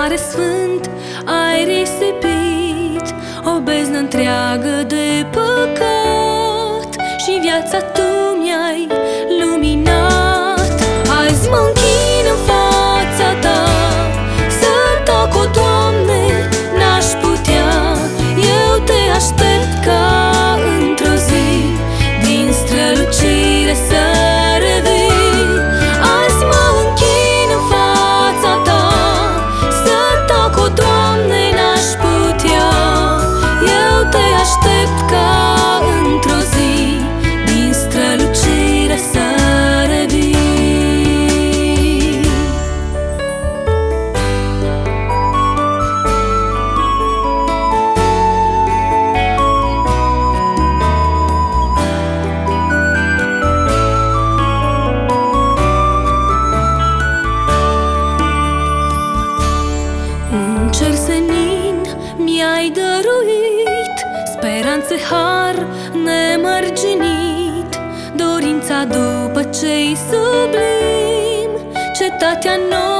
mare sfânt ai risipit O beznă întreagă de păcat. Și viața tu mi-ai speranțe har nemărginit Dorința după cei sublim, cetatea nouă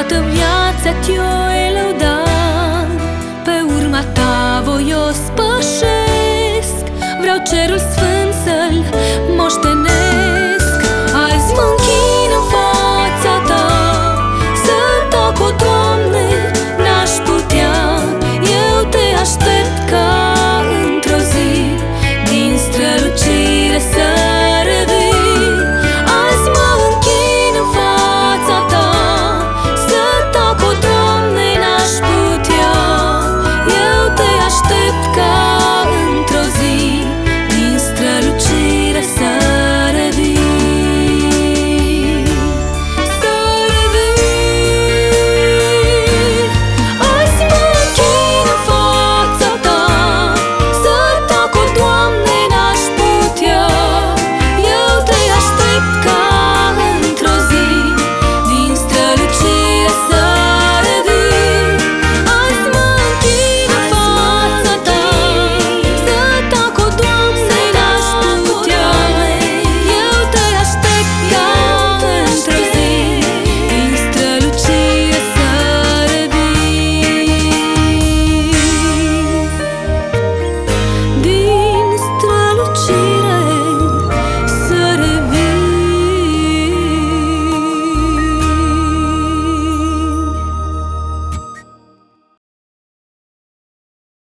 Toată viața te-o lăudat